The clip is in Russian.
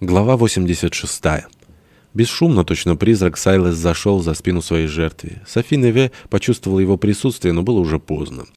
Глава 86. Бесшумно, точно призрак, Сайлес зашел за спину своей жертвы. Софи Неве почувствовала его присутствие, но было уже поздно.